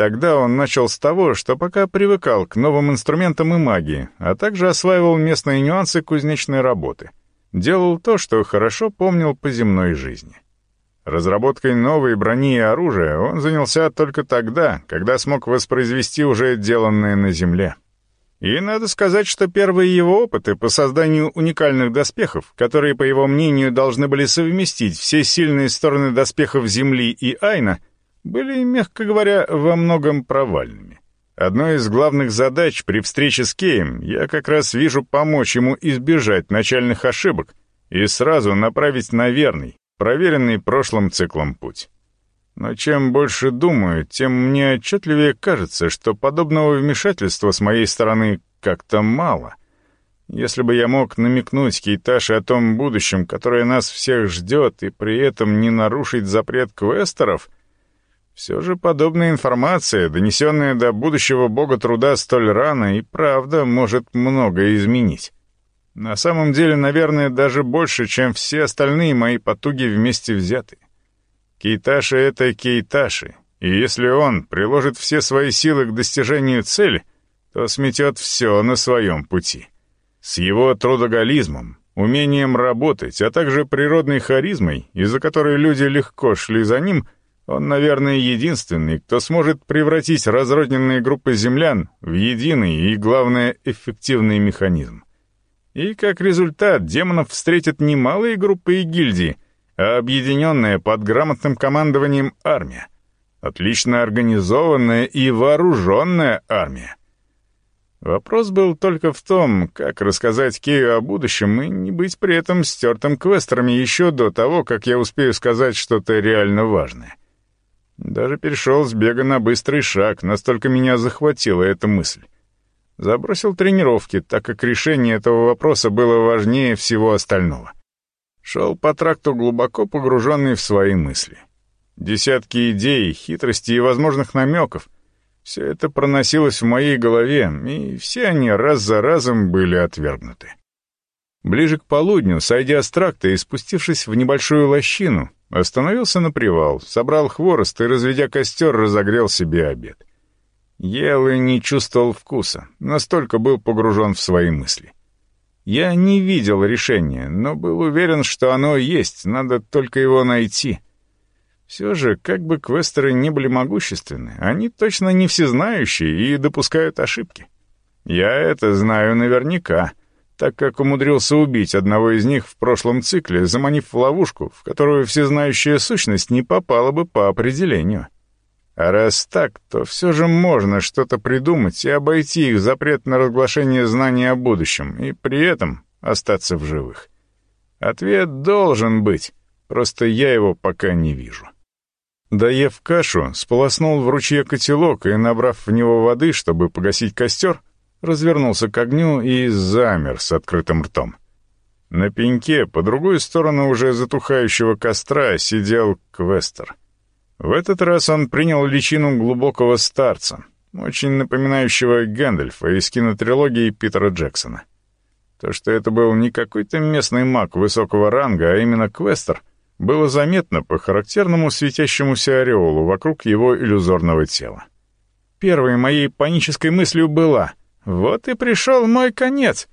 тогда он начал с того, что пока привыкал к новым инструментам и магии, а также осваивал местные нюансы кузнечной работы. Делал то, что хорошо помнил по земной жизни. Разработкой новой брони и оружия он занялся только тогда, когда смог воспроизвести уже деланное на Земле. И надо сказать, что первые его опыты по созданию уникальных доспехов, которые, по его мнению, должны были совместить все сильные стороны доспехов Земли и Айна, были, мягко говоря, во многом провальными. Одной из главных задач при встрече с Кеем я как раз вижу помочь ему избежать начальных ошибок и сразу направить на верный, проверенный прошлым циклом путь. Но чем больше думаю, тем мне отчетливее кажется, что подобного вмешательства с моей стороны как-то мало. Если бы я мог намекнуть Кейташе о том будущем, которое нас всех ждет, и при этом не нарушить запрет квестеров, все же подобная информация, донесенная до будущего бога труда столь рано, и правда может многое изменить. На самом деле, наверное, даже больше, чем все остальные мои потуги вместе взятые. Кейташи — это Кейташи, и если он приложит все свои силы к достижению цели, то сметет все на своем пути. С его трудоголизмом, умением работать, а также природной харизмой, из-за которой люди легко шли за ним, он, наверное, единственный, кто сможет превратить разрозненные группы землян в единый и, главное, эффективный механизм. И как результат демонов встретят немалые группы и гильдии — а объединенная под грамотным командованием армия. Отлично организованная и вооруженная армия. Вопрос был только в том, как рассказать Кею о будущем и не быть при этом стертым квестерами еще до того, как я успею сказать что-то реально важное. Даже перешел с бега на быстрый шаг, настолько меня захватила эта мысль. Забросил тренировки, так как решение этого вопроса было важнее всего остального. Шел по тракту глубоко погруженный в свои мысли. Десятки идей, хитростей и возможных намеков. Все это проносилось в моей голове, и все они раз за разом были отвергнуты. Ближе к полудню, сойдя с тракта и спустившись в небольшую лощину, остановился на привал, собрал хворост и, разведя костер, разогрел себе обед. Ел и не чувствовал вкуса, настолько был погружен в свои мысли. Я не видел решения, но был уверен, что оно есть, надо только его найти. Все же, как бы квестеры не были могущественны, они точно не всезнающие и допускают ошибки. Я это знаю наверняка, так как умудрился убить одного из них в прошлом цикле, заманив в ловушку, в которую всезнающая сущность не попала бы по определению. А раз так, то все же можно что-то придумать и обойти их запрет на разглашение знаний о будущем, и при этом остаться в живых. Ответ должен быть, просто я его пока не вижу. Доев кашу, сполоснул в ручье котелок и, набрав в него воды, чтобы погасить костер, развернулся к огню и замер с открытым ртом. На пеньке, по другую сторону уже затухающего костра, сидел Квестер. В этот раз он принял личину глубокого старца, очень напоминающего Гэндальфа из кинотрилогии Питера Джексона. То, что это был не какой-то местный маг высокого ранга, а именно Квестер, было заметно по характерному светящемуся ореолу вокруг его иллюзорного тела. Первой моей панической мыслью была «Вот и пришел мой конец!»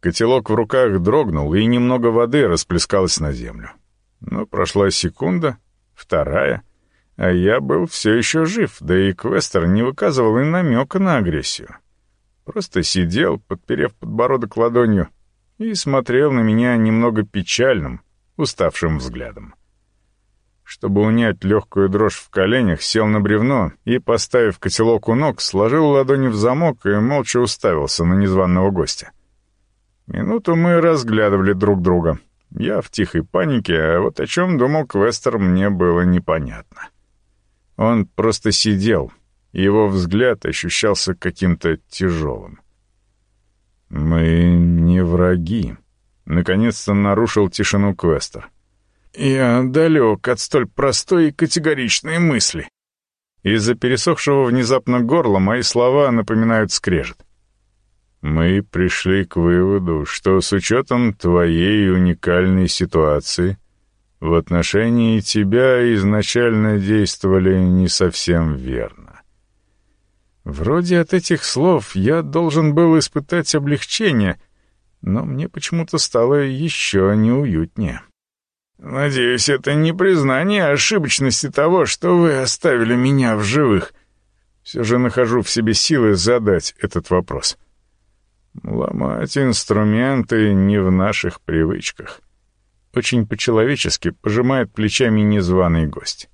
Котелок в руках дрогнул, и немного воды расплескалось на землю. Но прошла секунда, вторая — а я был все еще жив, да и Квестер не выказывал и намека на агрессию. Просто сидел, подперев подбородок ладонью, и смотрел на меня немного печальным, уставшим взглядом. Чтобы унять легкую дрожь в коленях, сел на бревно и, поставив котелок у ног, сложил ладони в замок и молча уставился на незваного гостя. Минуту мы разглядывали друг друга. Я в тихой панике, а вот о чем думал Квестер, мне было непонятно. Он просто сидел, и его взгляд ощущался каким-то тяжелым. «Мы не враги», — наконец-то нарушил тишину Квестер. «Я далек от столь простой и категоричной мысли». Из-за пересохшего внезапно горла мои слова напоминают скрежет. «Мы пришли к выводу, что с учетом твоей уникальной ситуации в отношении тебя изначально действовали не совсем верно. Вроде от этих слов я должен был испытать облегчение, но мне почему-то стало еще неуютнее. «Надеюсь, это не признание ошибочности того, что вы оставили меня в живых», все же нахожу в себе силы задать этот вопрос. Ломать инструменты не в наших привычках. Очень по-человечески пожимает плечами незваный гость.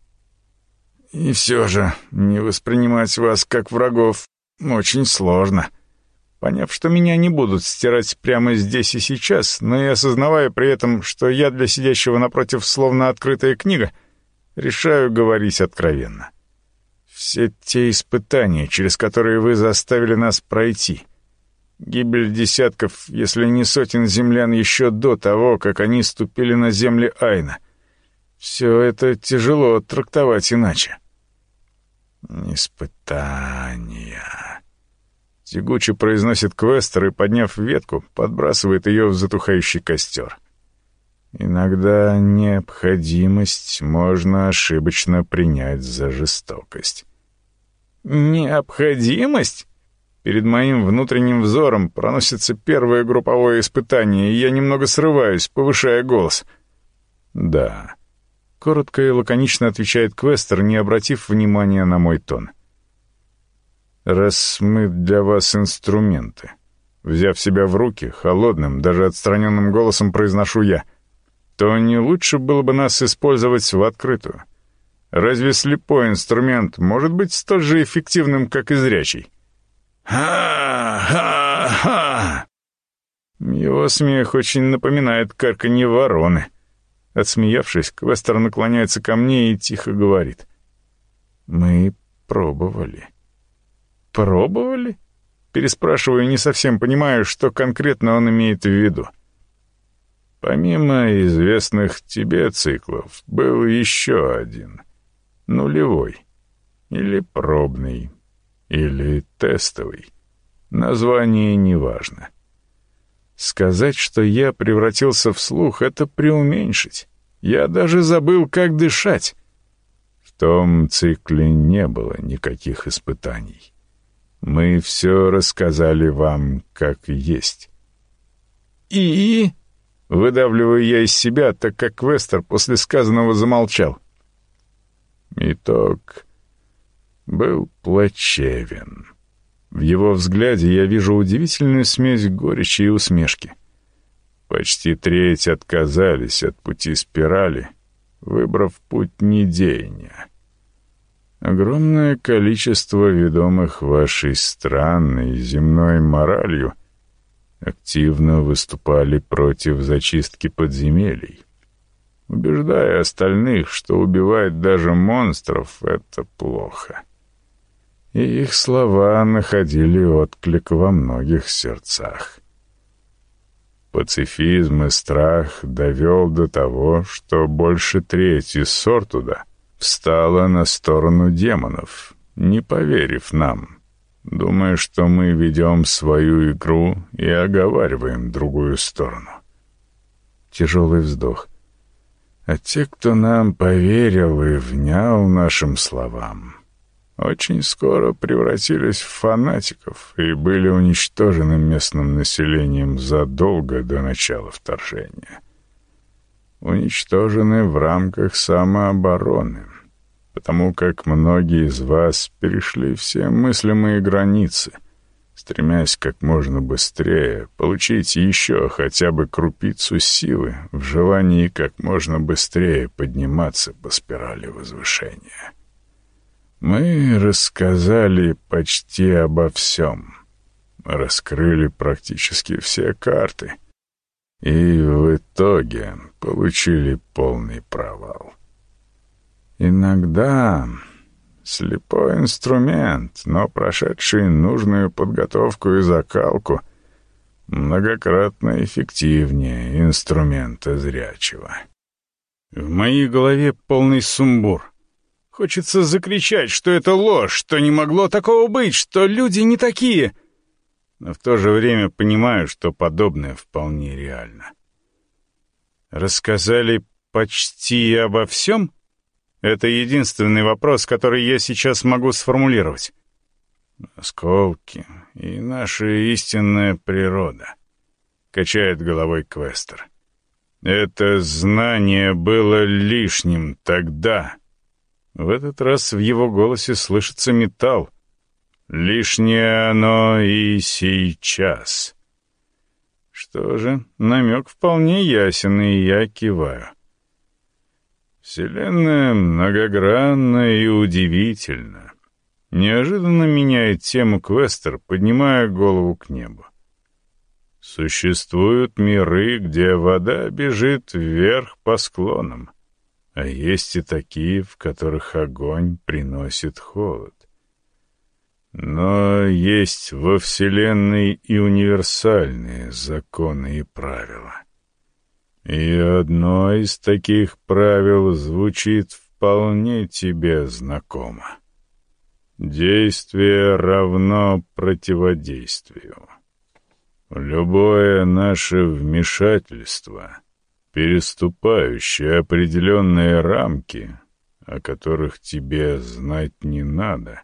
И все же не воспринимать вас как врагов очень сложно. Поняв, что меня не будут стирать прямо здесь и сейчас, но и осознавая при этом, что я для сидящего напротив словно открытая книга, решаю говорить откровенно. Все те испытания, через которые вы заставили нас пройти. Гибель десятков, если не сотен землян еще до того, как они ступили на земли Айна. Все это тяжело трактовать иначе. «Испытания...» Тягуче произносит Квестер и, подняв ветку, подбрасывает ее в затухающий костер. Иногда необходимость можно ошибочно принять за жестокость. Необходимость? Перед моим внутренним взором проносится первое групповое испытание, и я немного срываюсь, повышая голос. «Да». Коротко и лаконично отвечает Квестер, не обратив внимания на мой тон. «Раз мы для вас инструменты». Взяв себя в руки, холодным, даже отстраненным голосом произношу я, то не лучше было бы нас использовать в открытую. Разве слепой инструмент может быть столь же эффективным, как и зрячий? «Ха-ха-ха!» Его смех очень напоминает карканье вороны. Отсмеявшись, Квестер наклоняется ко мне и тихо говорит. «Мы пробовали». «Пробовали?» Переспрашиваю, не совсем понимаю, что конкретно он имеет в виду. Помимо известных тебе циклов, был еще один — нулевой, или пробный, или тестовый. Название неважно. Сказать, что я превратился в слух, это преуменьшить. Я даже забыл, как дышать. В том цикле не было никаких испытаний. Мы все рассказали вам, как есть. «И?» — выдавливаю я из себя, так как Вестер после сказанного замолчал. Итог был плачевен. В его взгляде я вижу удивительную смесь горечи и усмешки. Почти треть отказались от пути спирали, выбрав путь недеяния. Огромное количество ведомых вашей странной земной моралью активно выступали против зачистки подземелий убеждая остальных, что убивать даже монстров — это плохо. И их слова находили отклик во многих сердцах. Пацифизм и страх довел до того, что больше трети Сортуда встала на сторону демонов, не поверив нам, думая, что мы ведем свою игру и оговариваем другую сторону. Тяжелый вздох — а те, кто нам поверил и внял нашим словам, очень скоро превратились в фанатиков и были уничтожены местным населением задолго до начала вторжения. Уничтожены в рамках самообороны, потому как многие из вас перешли все мыслимые границы — стремясь как можно быстрее получить еще хотя бы крупицу силы в желании как можно быстрее подниматься по спирали возвышения. Мы рассказали почти обо всем, раскрыли практически все карты и в итоге получили полный провал. Иногда Слепой инструмент, но прошедший нужную подготовку и закалку многократно эффективнее инструмента зрячего. В моей голове полный сумбур. Хочется закричать, что это ложь, что не могло такого быть, что люди не такие. Но в то же время понимаю, что подобное вполне реально. Рассказали почти обо всем — это единственный вопрос, который я сейчас могу сформулировать. Осколки и наша истинная природа, качает головой Квестер. Это знание было лишним тогда. В этот раз в его голосе слышится металл. Лишнее оно и сейчас. Что же, намек вполне ясен, и я киваю. Вселенная многогранна и удивительна. Неожиданно меняет тему Квестер, поднимая голову к небу. Существуют миры, где вода бежит вверх по склонам, а есть и такие, в которых огонь приносит холод. Но есть во Вселенной и универсальные законы и правила. И одно из таких правил звучит вполне тебе знакомо. Действие равно противодействию. Любое наше вмешательство, переступающее определенные рамки, о которых тебе знать не надо,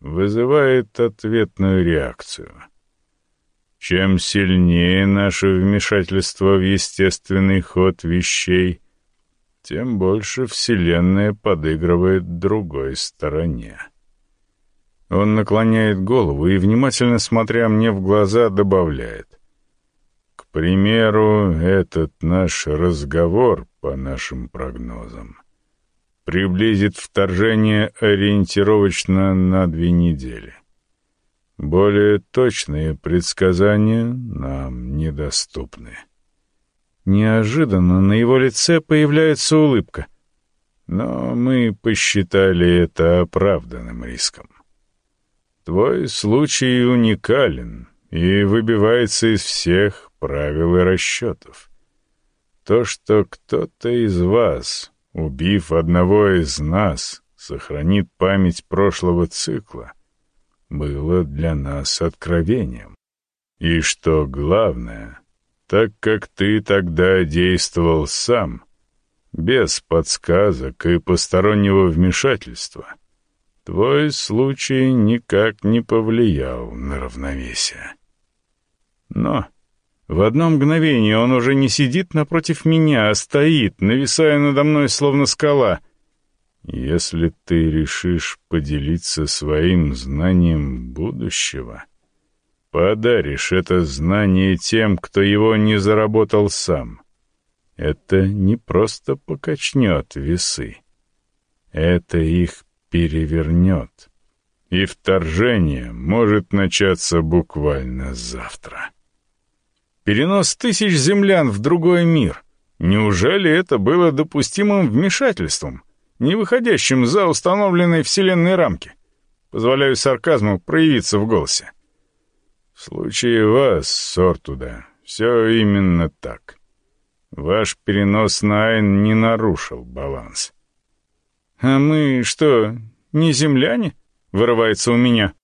вызывает ответную реакцию — чем сильнее наше вмешательство в естественный ход вещей, тем больше Вселенная подыгрывает другой стороне. Он наклоняет голову и, внимательно смотря мне в глаза, добавляет. К примеру, этот наш разговор, по нашим прогнозам, приблизит вторжение ориентировочно на две недели. Более точные предсказания нам недоступны. Неожиданно на его лице появляется улыбка. Но мы посчитали это оправданным риском. Твой случай уникален и выбивается из всех правил и расчетов. То, что кто-то из вас, убив одного из нас, сохранит память прошлого цикла — было для нас откровением. И что главное, так как ты тогда действовал сам, без подсказок и постороннего вмешательства, твой случай никак не повлиял на равновесие. Но в одно мгновение он уже не сидит напротив меня, а стоит, нависая надо мной, словно скала — если ты решишь поделиться своим знанием будущего, подаришь это знание тем, кто его не заработал сам. Это не просто покачнет весы. Это их перевернет. И вторжение может начаться буквально завтра. Перенос тысяч землян в другой мир. Неужели это было допустимым вмешательством? не выходящим за установленные вселенные рамки. Позволяю сарказму проявиться в голосе. В случае вас, Сортуда, все именно так. Ваш перенос на Айн не нарушил баланс. «А мы что, не земляне?» — вырывается у меня.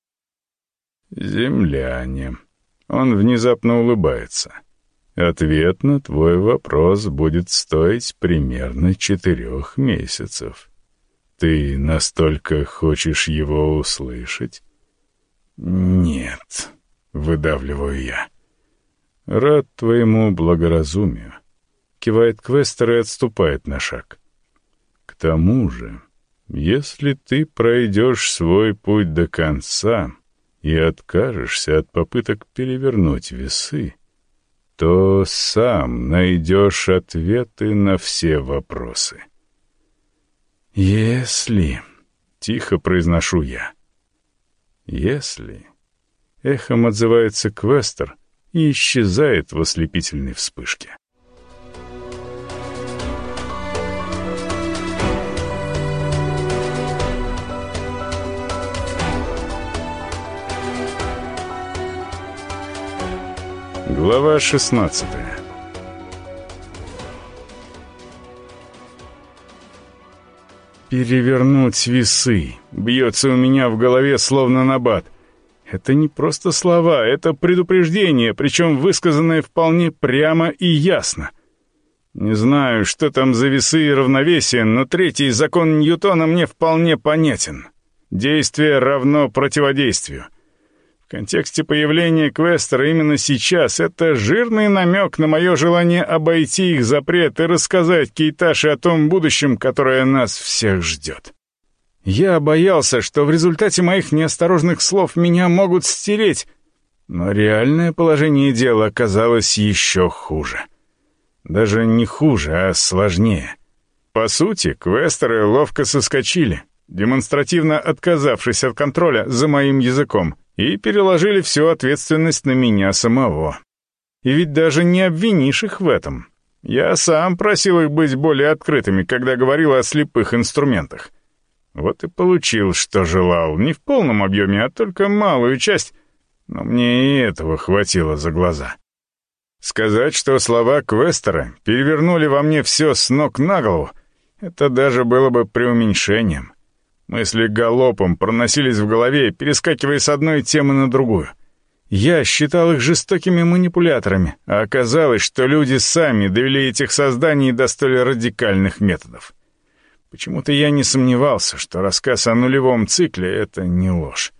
«Земляне». Он внезапно улыбается. Ответ на твой вопрос будет стоить примерно четырех месяцев. Ты настолько хочешь его услышать? Нет, выдавливаю я. Рад твоему благоразумию. Кивает Квестер и отступает на шаг. К тому же, если ты пройдешь свой путь до конца и откажешься от попыток перевернуть весы, то сам найдешь ответы на все вопросы. «Если...» — тихо произношу я. «Если...» — эхом отзывается Квестер и исчезает в ослепительной вспышке. Глава 16 Перевернуть весы. Бьется у меня в голове словно набат. Это не просто слова, это предупреждение, причем высказанное вполне прямо и ясно. Не знаю, что там за весы и равновесие, но третий закон Ньютона мне вполне понятен. Действие равно противодействию — В контексте появления Квестера именно сейчас это жирный намек на мое желание обойти их запрет и рассказать Кейташе о том будущем, которое нас всех ждет. Я боялся, что в результате моих неосторожных слов меня могут стереть, но реальное положение дела оказалось еще хуже. Даже не хуже, а сложнее. По сути, квестеры ловко соскочили, демонстративно отказавшись от контроля за моим языком, и переложили всю ответственность на меня самого. И ведь даже не обвинишь их в этом. Я сам просил их быть более открытыми, когда говорил о слепых инструментах. Вот и получил, что желал, не в полном объеме, а только малую часть, но мне и этого хватило за глаза. Сказать, что слова Квестера перевернули во мне все с ног на голову, это даже было бы преуменьшением. Мысли галопом проносились в голове, перескакивая с одной темы на другую. Я считал их жестокими манипуляторами, а оказалось, что люди сами довели этих созданий до столь радикальных методов. Почему-то я не сомневался, что рассказ о нулевом цикле — это не ложь.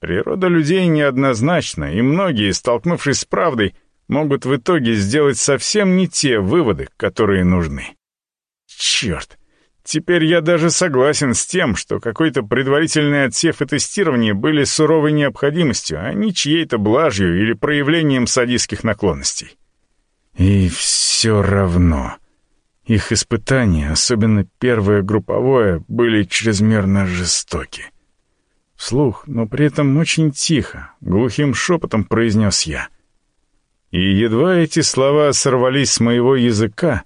Природа людей неоднозначна, и многие, столкнувшись с правдой, могут в итоге сделать совсем не те выводы, которые нужны. Черт! Теперь я даже согласен с тем, что какой-то предварительный отсев и тестирование были суровой необходимостью, а не чьей-то блажью или проявлением садистских наклонностей. И все равно... Их испытания, особенно первое групповое, были чрезмерно жестоки. Вслух, но при этом очень тихо, глухим шепотом произнес я. И едва эти слова сорвались с моего языка,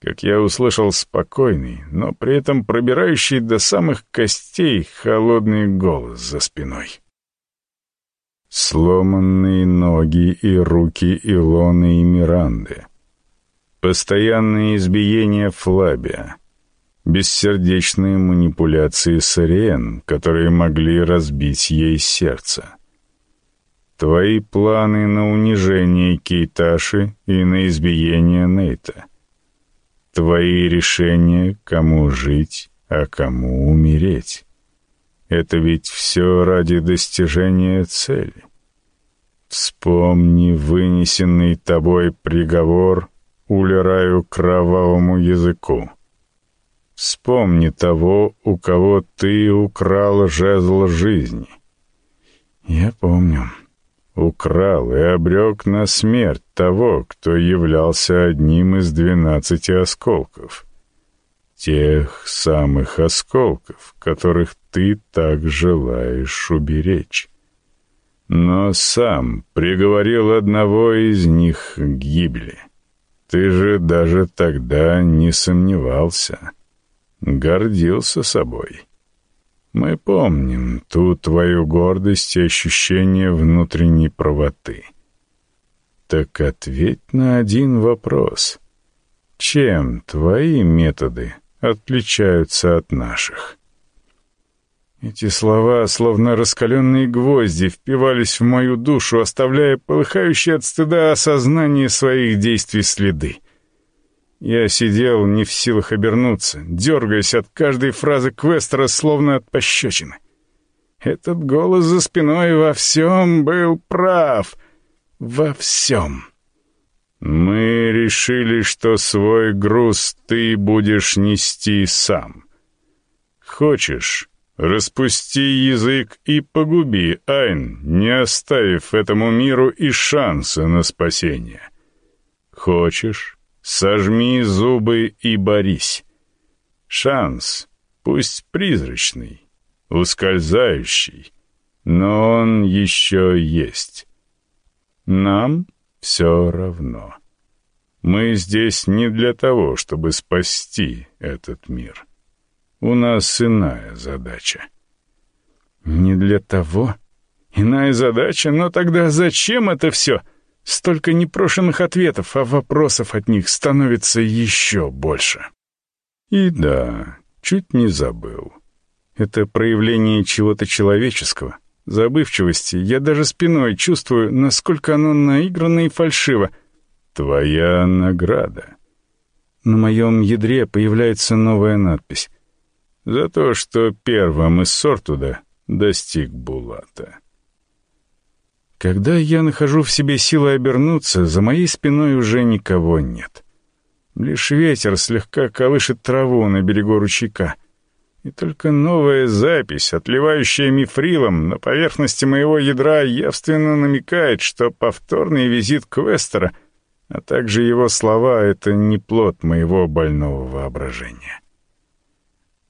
как я услышал спокойный, но при этом пробирающий до самых костей холодный голос за спиной. Сломанные ноги и руки Илоны и Миранды — Постоянные избиения Флабия. Бессердечные манипуляции с Ариен, которые могли разбить ей сердце. Твои планы на унижение Кейташи и на избиение Нейта. Твои решения, кому жить, а кому умереть. Это ведь все ради достижения цели. Вспомни вынесенный тобой приговор улираю кровавому языку. Вспомни того, у кого ты украл жезл жизни. Я помню. Украл и обрек на смерть того, кто являлся одним из двенадцати осколков. Тех самых осколков, которых ты так желаешь уберечь. Но сам приговорил одного из них к гибели. Ты же даже тогда не сомневался. Гордился собой. Мы помним ту твою гордость и ощущение внутренней правоты. Так ответь на один вопрос. Чем твои методы отличаются от наших? Эти слова, словно раскаленные гвозди, впивались в мою душу, оставляя полыхающее от стыда осознание своих действий следы. Я сидел не в силах обернуться, дергаясь от каждой фразы Квестера, словно от пощечины. Этот голос за спиной во всем был прав. Во всем. Мы решили, что свой груз ты будешь нести сам. Хочешь, Распусти язык и погуби Айн, не оставив этому миру и шанса на спасение. Хочешь, сожми зубы и борись. Шанс, пусть призрачный, ускользающий, но он еще есть. Нам все равно. Мы здесь не для того, чтобы спасти этот мир. У нас иная задача». «Не для того? Иная задача? Но тогда зачем это все? Столько непрошенных ответов, а вопросов от них становится еще больше». «И да, чуть не забыл. Это проявление чего-то человеческого, забывчивости. Я даже спиной чувствую, насколько оно наигранно и фальшиво. Твоя награда». На моем ядре появляется новая надпись за то, что первым из Сортуда достиг Булата. Когда я нахожу в себе силы обернуться, за моей спиной уже никого нет. Лишь ветер слегка колышет траву на берегу ручейка. И только новая запись, отливающая мифрилом, на поверхности моего ядра явственно намекает, что повторный визит Квестера, а также его слова — это не плод моего больного воображения.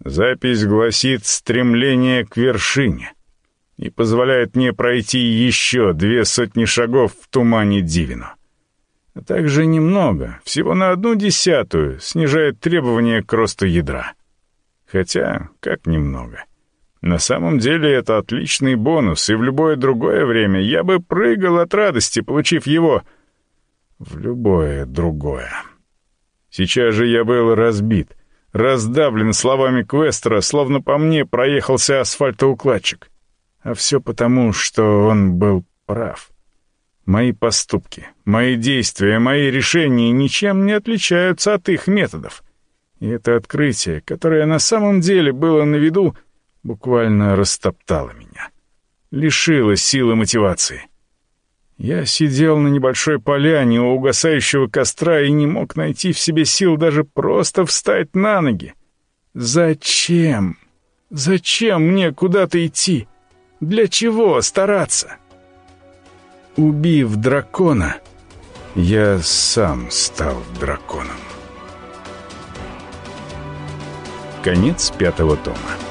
Запись гласит «стремление к вершине» и позволяет мне пройти еще две сотни шагов в тумане Дивину. А также немного, всего на одну десятую, снижает требования к росту ядра. Хотя, как немного. На самом деле это отличный бонус, и в любое другое время я бы прыгал от радости, получив его в любое другое. Сейчас же я был разбит, раздавлен словами Квестера, словно по мне проехался асфальтоукладчик. А все потому, что он был прав. Мои поступки, мои действия, мои решения ничем не отличаются от их методов. И это открытие, которое на самом деле было на виду, буквально растоптало меня. Лишило силы мотивации. Я сидел на небольшой поляне у угасающего костра и не мог найти в себе сил даже просто встать на ноги. Зачем? Зачем мне куда-то идти? Для чего стараться? Убив дракона, я сам стал драконом. Конец пятого тома.